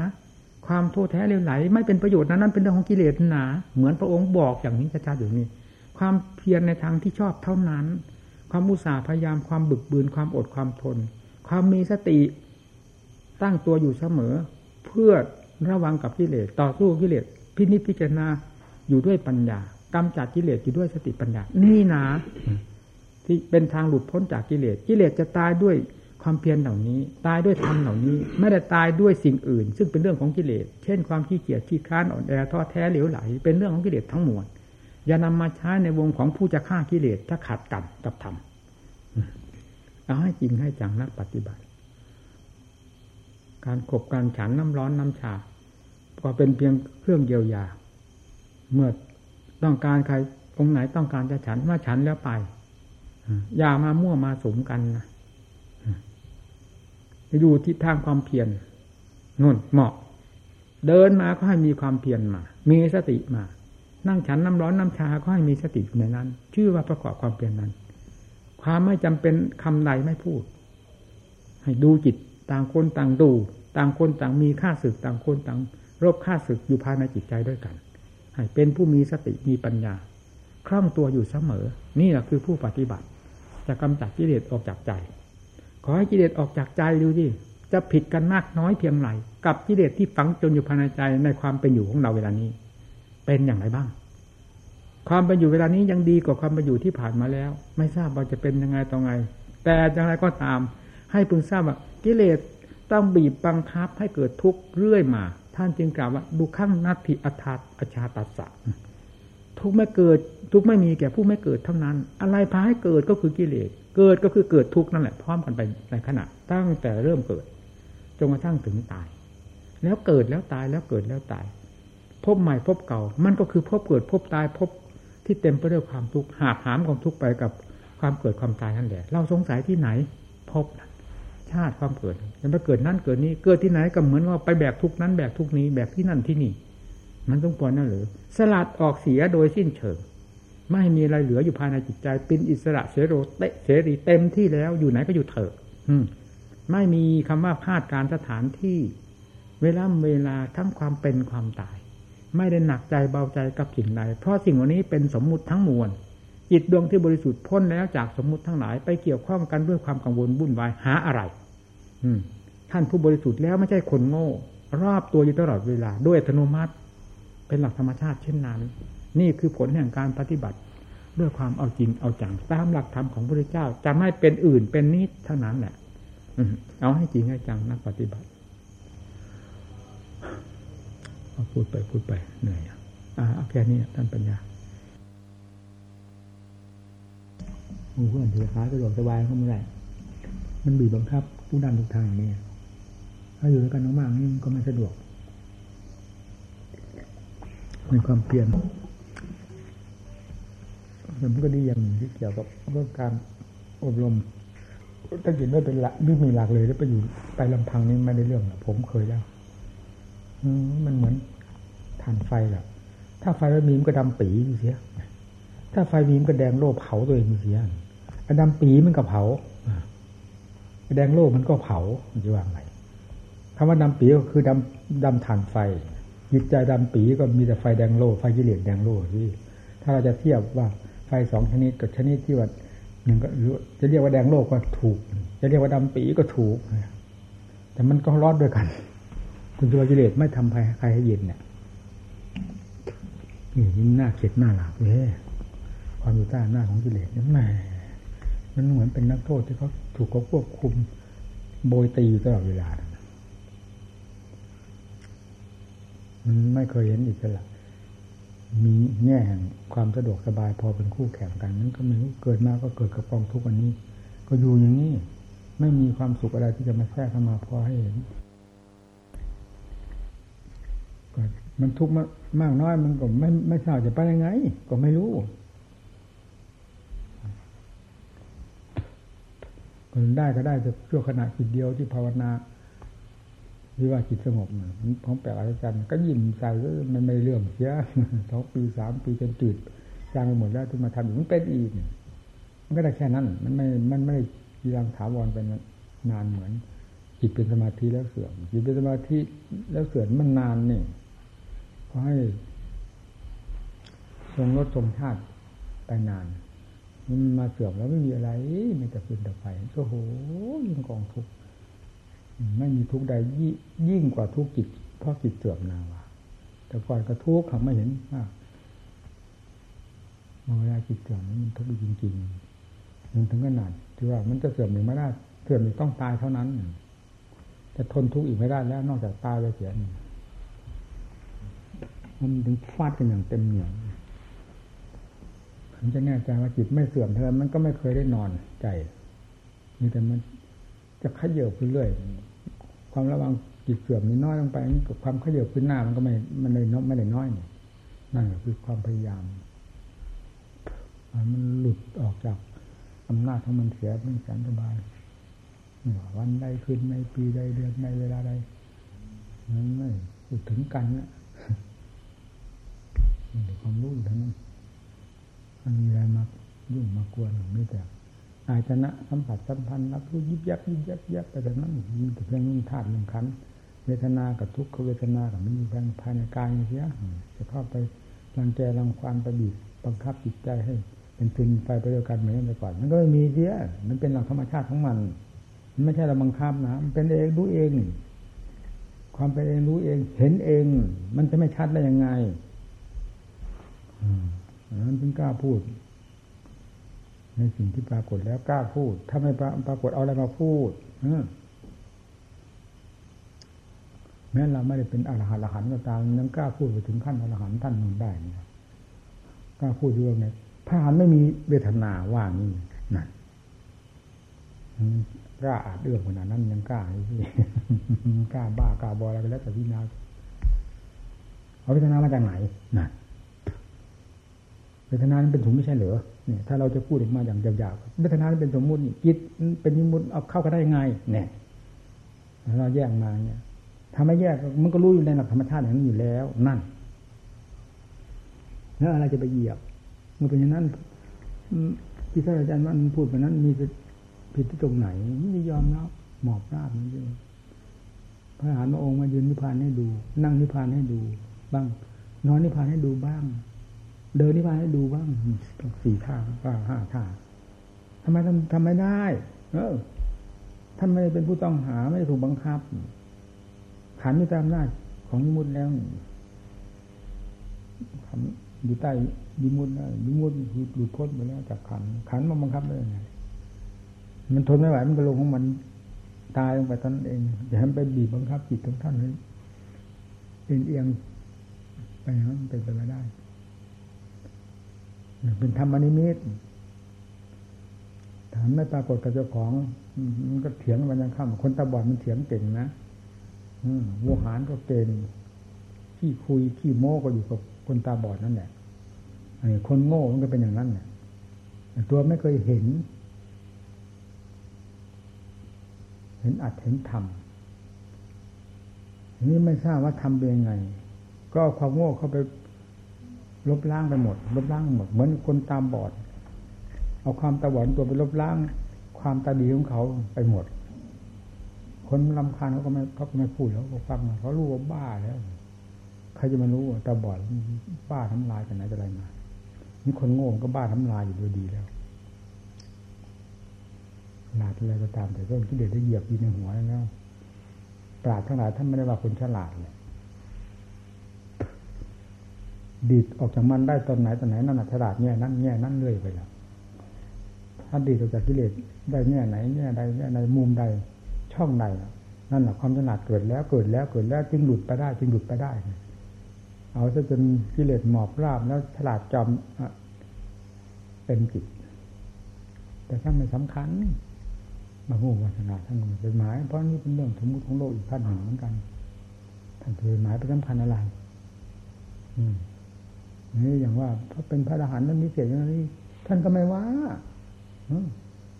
ความโทษแท้เลวไหล ไม่เป็นประโยชน์นั้นนั่นเป็นเรื่องของกิเลสหนา เหมือนพระองค์บอกอย่างนี้ชัดๆอยู่นี่ความเพียรในทางที่ชอบเท่านั้น ความอุตสาห์พยายามความบึกบืนความอดความทน ความมีสติตั้งตัวอยู่เสมอ เพื่อระวังกับกิเลสต่อสู้กิเลสพินิจพิจารณาอยู่ด้วยปัญญากำจัดกิเลสอยู่ด้วยสติปัญญา นี่นะที่เป็นทางหลุดพ้นจากกิเลสกิเลสจะตายด้วย ความเพียรเหล่านี้ ตายด้วยธรรมเหล่านี้ ไม่ได้ตายด้วยสิ่งอื่น ซึ่งเป็นเรื่องของกิเลส เช่นความขี้เกียจขี้ค้านอ่อนแอท้อแท้เหลวไหล เป็นเรื่องของกิเลสทั้งมวลอย่านำมาใช้ในวงของผู้จะฆ่ากิเลสถ้าขัดกันกับธรรมเอาให้จริงให้จังนักปฏิบัติ การขบการฉันน้ำร้อนน้ำชาก็เป็นเพียงเครื่องเยียวยา เมื่อต้องการใครองค์ไหนต้องการจะฉันว่าฉันแล้วไปอย่ามามั่วมาสมกันนะ อยู่ที่ทางความเพียรนุ่นเหมาะ เดินมาก็ให้มีความเพียรมา มีสติมา นั่งฉันน้ำร้อนน้ำชาก็ให้มีสติในนั้น ชื่อว่าประกอบความเพียรนนั้น ความไม่จำเป็นคำใดไม่พูด ให้ดูจิตต่างคนต่างดู ต่างคนต่างมีค่าศึกต่างคนต่างรบค่าศึกอยู่ภายในจิตใจด้วยกันให้เป็นผู้มีสติมีปัญญา คล่องตัวอยู่เสมอ นี่แหละคือผู้ปฏิบัติ จะกำจัดกิเลสออกจากใจ ขอให้กิเลสออกจากใจดูดิจะผิดกันมากน้อยเพียงไรกับกิเลสที่ฝังจนอยู่ภายในใจในความเป็นอยู่ของเราเวลานี้ เป็นอย่างไรบ้าง ความเป็นอยู่เวลานี้ยังดีกว่าความเป็นอยู่ที่ผ่านมาแล้ว ไม่ทราบว่าจะเป็นยังไงต่อไง แต่อย่างไรก็ตาม ให้พึงทราบว่ากิเลสต้องบีบบังคับให้เกิดทุกข์เรื่อยมา ท่านจึงกล่าวว่าดูขั้งนัตถิอัตอาชาตัสสะทุกไม่เกิดทุกไม่มีแก่ผู้ไม่เกิดเท่านั้น อะไรพาให้เกิดก็คือกิเลส เกิดก็คือเกิดทุกข์นั่นแหละพร้อมกันไปในขณะ ตั้งแต่เริ่มเกิดจนกระทั่งถึงตาย แล้วเกิดแล้วตายแล้วเกิดแล้วตาย พบใหม่พบเก่า มันก็คือพบเกิดพบตายพบที่เต็มไปด้วยความทุกข์หาบหามความทุกข์ไปกับความเกิดความตายนั่นแหละ เราสงสัยที่ไหน พบชาติความเกิดจะไปเกิดนั่นเกิดนี้เกิดที่ไหนก็เหมือนว่าไปแบกทุกนั้นแบกทุกนี้แบกที่นั่นที่นี่ มันต้องปล่อยนั่นหรือ สลัดออกเสียโดยสิ้นเชิง ไม่มีอะไรเหลืออยู่ภายในจิตใจ เป็นอิสระเสโรเตเสรีเต็มที่แล้วอยู่ไหนก็อยู่เถอะไม่มีคำว่าพลาดการสถานที่ เวลาเวลาทั้งความเป็นความตาย ไม่ได้หนักใจเบาใจกับสิ่งใดเพราะสิ่งเหล่านี้เป็นสมมุติทั้งมวลจิตดวงที่บริสุทธิ์พ้นแล้วจากสมมุติทั้งหลายไปเกี่ยวข้องกันด้วยความกังวลวุ่นวายหาอะไร อืม ท่านผู้บริสุทธิ์แล้วไม่ใช่คนโง่ รอบตัวอยู่ตลอดเวลา ด้วยอัตโนมัติ เป็นหลักธรรมชาติเช่นนั้น นี่คือผลแห่งการปฏิบัติ ด้วยความเอาจริงเอาจังตามหลักธรรมของพระพุทธเจ้าจะไม่เป็นอื่นเป็นนิดเท่านั้นแหละเอาให้จริงให้จังนักปฏิบัติเอาพูดไปพูดไปเหนื่อยอะเอาแค่นี้ท่านปัญญาเพื่อนถือขาสะดวกสบายก็ไม่ได้มันบีบบังคับ ผู้ดันทุกทางเนี่ยถ้าอยู่ด้วยกันมากๆนี่ก็ไม่สะดวกมีความเพียร มันก็ดีอย่างที่เกี่ยวกับเรื่องการอบรมถ้าจิตไม่เป็นละไม่มีหลักเลยแล้วไปอยู่ไปลำพังนี่ไม่ได้เรื่องผมเคยแล้วมันเหมือนทานไฟแหละถ้าไฟไม่มีมันก็ดำปีอยู่เสีย ถ้าไฟมีมันก็แดงโลภเผาตัวเองเสียอันดำปีมันก็เผาแดงโล่มันก็เผาจะว่าไงคำว่าดำปีก็คือดำดำฐานไฟ จิตใจดำปีก็มีแต่ไฟแดงโล่ไฟกิเลสแดงโล่ที่ถ้าเราจะเทียบว่า สองชนิดกับชนิดที่ว่าหนึ่งก็จะเรียกว่าแดงโลกก็ถูก จะเรียกว่าดำปีก็ถูก แต่มันก็รอนด้วยกันคุณตัวกิเลสไม่ทำใครใครให้เย็นเนี่ยนี่ยิ่งหน้าเข็ดหน้าหลาบเลยความอยู่ใต้หน้าของกิเลสนี่แหมมันเหมือนเป็นนักโทษที่เขาถูกเขาควบคุม โบยตีอยู่ตลอดเวลา มันไม่เคยเห็นอิสระ มีแง่แห่งความสะดวกสบายพอเป็นคู่แข่งกันนั้นก็ไม่รู้เกิดมาก็เกิดกับกองทุกวันนี้ ก็อยู่อย่างนี้ไม่มีความสุขอะไรที่จะมาแทรกเข้ามาพอให้เห็นก็มันทุกข์มากน้อยมันก็ไม่ไม่ทราบจะไปยังไง ก็ไม่รู้ก็ได้ก็ได้จะชั่วขณะจิตเดียวที่ภาวนา ที่ว่าจิตสงบมันของแปลกอาจารย์ก็ยิ้มใส่มันไม่เรื่องเสียสองปีสามปีจนจืดจางไปหมดแล้วที่มาทำอีกมันเป็นอีกมันก็ได้แค่นั้น มันไม่มันไม่ยีรังถาวรเป็นนานเหมือน จิตเป็นสมาธิแล้วเสื่อมจิตเป็นสมาธิแล้วเสื่อมมันนานนี่เพราะให้ทรงรถทรงชาติไปนานมันมาเสื่อมแล้วไม่มีอะไรมีแต่ฟืนแต่ไฟโอ้โหยิ่งกองทุกข์ ไม่มีทุกข์ใดยิ่งกว่าทุกข์จิตเพราะจิตเสื่อมนาวาแต่ก่อนก็ทุกข์เขาไม่เห็นว่าเวลาจิตเสื่อมมันทุกข์จริงๆมันถึงขนาดที่ว่ามันจะเสื่อมหรือไม่ได้เสื่อมต้องตายเท่านั้นจะทนทุกข์อีกไม่ได้แล้ว นอกจากตายไปเสียมันถึงฟาดกันอย่างเต็มเหนียวผมจะแน่ใจว่าจิตไม่เสื่อมเท่านั้นมันก็ไม่เคยได้นอนใจมีแต่มัน จะขยับขึ้นเรื่อยความระวังจิตเสื่อมนี่น้อยลงไปกับความขยับขึ้นหน้ามันก็ไม่มันเลยน้อยไม่ได้น้อยนี่นั่นคือความพยายามมันหลุดออกจากอำนาจของมันเสียเป็นแสนสบายวันใดคืนในปีใดเดือนในเวลาใดนั้นไม่พูดถึงกันนะความรู้อยู่ทั้งนั้นมันมีอะไรมายุ่งมากวนไม่แต่ อายชนะสัมผัสสัมพันธ์รับรู้ยิบยับยิบยับยับไปแต่นั้นมีแต่เพียงธาตุหนึ่งขันเวทนากับทุกขเวทนากับมันมีภายในกายเสียจะเข้าไปรังแกรังควานประดิษฐ์บังคับจิตใจให้ เป็นฟืนไฟไปด้วยกันเหมือนแต่ก่อนมันก็ไม่มีเสียมันเป็นหลักธรรมชาติของมัน มันไม่ใช่เราบังคับนะมันเป็นเองรู้เอง ความเป็นเองรู้เอง เห็นเอง มันจะไม่ชัดได้ยังไงนั้นถึงกล้าพูด ในสิ่งที่ปรากฏแล้วกล้าพูด ถ้าไม่ปรากฏเอาอะไรมาพูดแม้เราไม่ได้เป็นอรหันต์อรหันต์ก็ตามยังกล้าพูดไปถึงขั้นอรหันต์ท่านนู้นได้นี่ยกล้าพูดเรื่องนี้พระอรหันต์ไม่มีเวทนาว่านี่นั่นกล้าอาจเรื่องขนาดนั้นยังกล้าที่กล้าบ้ากล้าบออะไรไปแล้วแต่วินาเอาเวทนามาจากไหนนั่น วทนานั้นเป็นถุงไม่ใช่เหรอเนี่ยถ้าเราจะพูดออกมาอย่างยาบๆเวทนานั้นเป็นสมมุติจิตเป็นยิมุติเอาเข้ากันได้ยังไงเนี่ยเราแยกมาเนี่ยถ้าไม่แยกมันก็รู้อยู่ในหลักธรรมชาติอย่างนี้อยู่แล้วนั่นแล้วอะไรจะไปเหยียบมันเป็นอย่างนั้นที่ท่านอาจารย์มันพูดแบบนั้นมีผิดที่ตรงไหนไม่ยอมรับหมอบราบนี่เองพระอรหันต์องค์มายืนนิพพานให้ดู นั่งนิพพานให้ดู บ้าง นอนนิพพานให้ดูบ้าง เดินนิพพาให้ดูบ้างสี่ท่าบ้างห้าท่าทำไมทำทำไม่ได้ เออท่านไม่ได้เป็นผู้ต้องหาไม่ได้ถูกบังคับ ขันมีตามหน้าของยมุตแล้วอยู่ใต้ยมุตแล้วยมุตหลุดพ้นไปแล้วจากขัน ขันมันบังคับได้ยังไงมันทนไม่ไหวมันก็ลงของมันตายลงไปตนเองอย่าให้ไปบีบบังคับจิตของท่านให้เอียงเอียงไปนั้นเป็นไปไม่ได้ เป็นธรรมนิมิตถามไม่ปรากฏกับเจ้าของมันก็เถียงมันยังข้ามคนตาบอดมันเถียงเก่งนะวัวหารก็เก่งขี้คุยขี้โม้ก็อยู่กับคนตาบอดนั่นแหละคนโง่มันก็เป็นอย่างนั้นเนี่ยตัวไม่เคยเห็น เห็นอัดเห็นทำนี้ไม่ทราบว่าทำเป็นยังไง ก็เอาความโง่เข้าไป ลบล้างไปหมด ลบล้างหมด เหมือนคนตามบอด เอาความตาบอดตัวไปลบล้าง ความตาดีของเขาไปหมด คนลำคาญเขาก็ไม่เขาก็ไม่พูดแล้วก็ฟังเขารู้ว่าบ้าแล้วใครจะมารู้ตาบอดบ้าทำลายกันไหนจะอะไรมานี่คนโง่ก็บ้าทำลายอยู่โดยดีแล้วหลาดอะไรก็ตามแต่ก็คิดเด็ดได้เหยียบยีในหัวแล้วปราดทั้งหลายท่านไม่ได้ว่าคนฉลาดเลย ดีดออกจากมันได้ตอนไหนตอนไหนนั่นฉลาดแง่นั้นแง่นั้นเรื่อยไปแล้วถ้าดีดออกจากกิเลสได้แง่ไหนแง่ใดแง่ในมุมใดช่องใดนั่นแหละความฉลาดเกิดแล้วเกิดแล้วเกิดแล้วจึงหลุดไปได้จึงหลุดไปได้ เอาซะจนกิเลสหมอบราบแล้วฉลาดจอมเป็นจิตแต่ท่านไม่สำคัญมาหูวาสนาท่านเป็นหมาย เพราะนี่เป็นเรื่องสมมติของโลกอีกขั้นหนึ่งเหมือนกันท่านเคือหมายเป็นสำคัญอะไร อืม นี่อย่างว่าเพราเป็นพระอรหันต์นั้นนิเศษอย่างนี้ท่านก็ไม่ว่า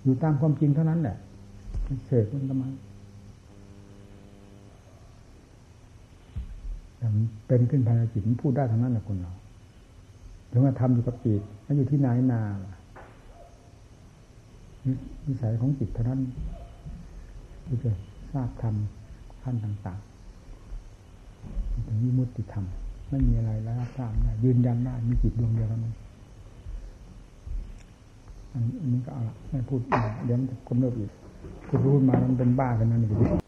อยู่ตามความจริงเท่านั้นแหละเสกมันก็มาเป็นขึ้นภายในจิตพูดได้ทั้งนั้นแหละคนเราถึงว่าทำอยู่กับจิตแล้วอยู่ที่ไหนนานิสัยของจิตเท่านั้นที่จะทราบธรรมขั้นต่างๆถึงวิมุตติธรรม ไม่มีอะไรแล้วทราบได้ยืนยันได้มีจิตดวงเดียวเท่านั้นอันนี้ก็เอาละไม่พูดเดี๋ยวมันจะกำเริบอีกพูดพูดมามันเป็นบ้ากันนั่นเอง